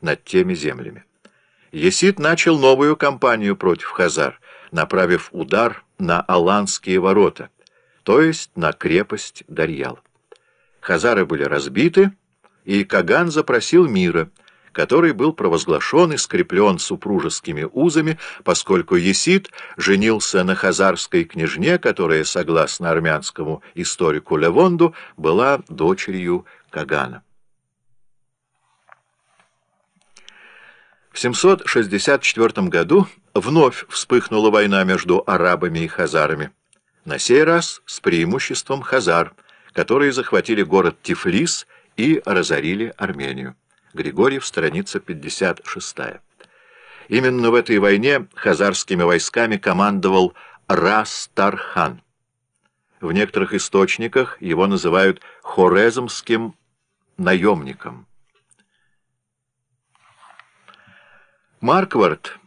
над теми землями. Есид начал новую кампанию против хазар, направив удар на Аланские ворота, то есть на крепость Дарьял. Хазары были разбиты, и Каган запросил мира, который был провозглашен и скреплен супружескими узами, поскольку Есид женился на хазарской княжне, которая, согласно армянскому историку Левонду, была дочерью Кагана. В 764 году вновь вспыхнула война между арабами и хазарами. На сей раз с преимуществом хазар, которые захватили город Тифлис и разорили Армению. Григорьев, страница 56. Именно в этой войне хазарскими войсками командовал Рас-Тархан. В некоторых источниках его называют хорезмским наемником. Марквард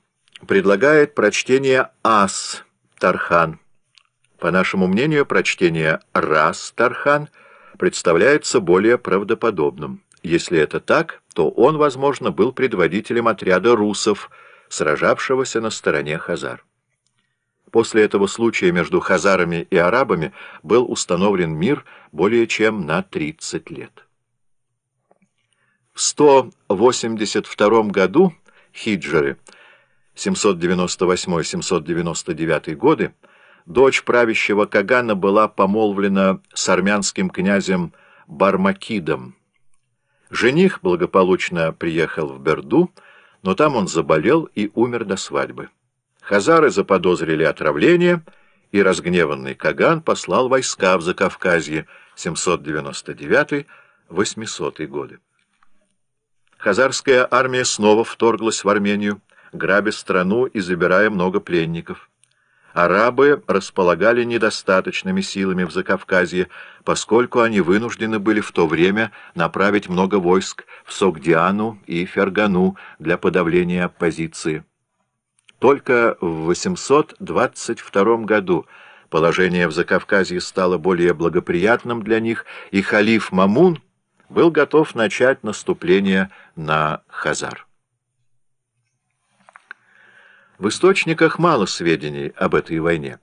предлагает прочтение «Ас» Тархан. По нашему мнению, прочтение «Рас» Тархан представляется более правдоподобным. Если это так, то он, возможно, был предводителем отряда русов, сражавшегося на стороне хазар. После этого случая между хазарами и арабами был установлен мир более чем на 30 лет. В 182 году хиджры 798-799 годы дочь правящего Кагана была помолвлена с армянским князем Бармакидом, Жених благополучно приехал в Берду, но там он заболел и умер до свадьбы. Хазары заподозрили отравление, и разгневанный Каган послал войска в Закавказье 799-800 годы. Хазарская армия снова вторглась в Армению, грабя страну и забирая много пленников арабы располагали недостаточными силами в Закавказье, поскольку они вынуждены были в то время направить много войск в Согдиану и Фергану для подавления оппозиции. Только в 822 году положение в Закавказье стало более благоприятным для них, и халиф Мамун был готов начать наступление на Хазар. В источниках мало сведений об этой войне.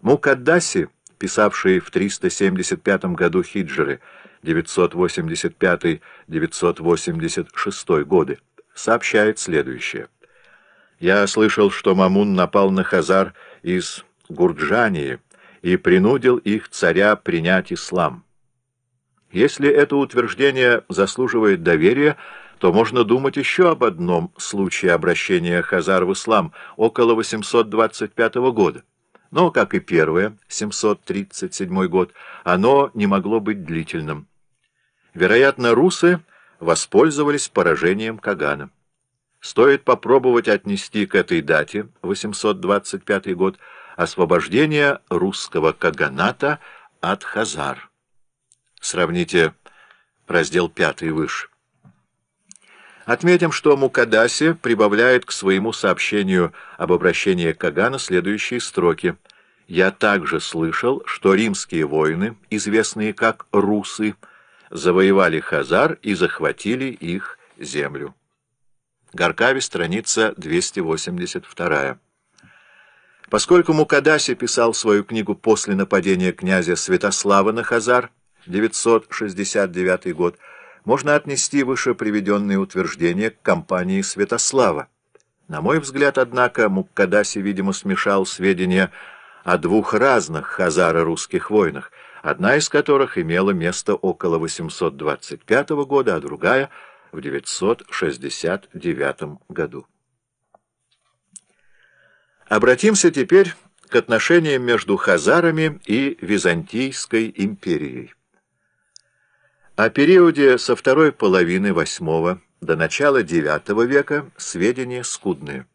Мукаддаси, писавший в 375 году хиджры, 985-986 годы, сообщает следующее. «Я слышал, что Мамун напал на Хазар из Гурджании и принудил их царя принять ислам. Если это утверждение заслуживает доверия, то можно думать еще об одном случае обращения Хазар в ислам около 825 года. Но, как и первое, 737 год, оно не могло быть длительным. Вероятно, русы воспользовались поражением Кагана. Стоит попробовать отнести к этой дате, 825 год, освобождение русского Каганата от Хазар. Сравните раздел 5 выше. Отметим, что Мукадаси прибавляет к своему сообщению об обращении Кагана следующие строки. «Я также слышал, что римские воины, известные как русы, завоевали Хазар и захватили их землю». Гаркави, страница 282. Поскольку Мукадаси писал свою книгу после нападения князя Святослава на Хазар, 969 год, можно отнести выше приведенные утверждения к компании Святослава. На мой взгляд, однако, Муккадаси, видимо, смешал сведения о двух разных хазаро-русских войнах, одна из которых имела место около 825 года, а другая — в 969 году. Обратимся теперь к отношениям между хазарами и Византийской империей. О периоде со второй половины VIII до начала IX века сведения скудные.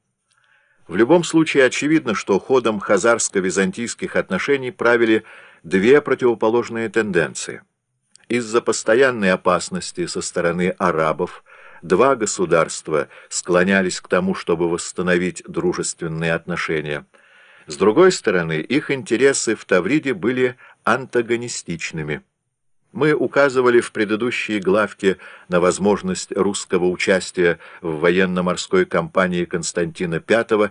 В любом случае очевидно, что ходом хазарско-византийских отношений правили две противоположные тенденции. Из-за постоянной опасности со стороны арабов два государства склонялись к тому, чтобы восстановить дружественные отношения. С другой стороны, их интересы в Тавриде были антагонистичными. Мы указывали в предыдущей главке на возможность русского участия в военно-морской кампании Константина V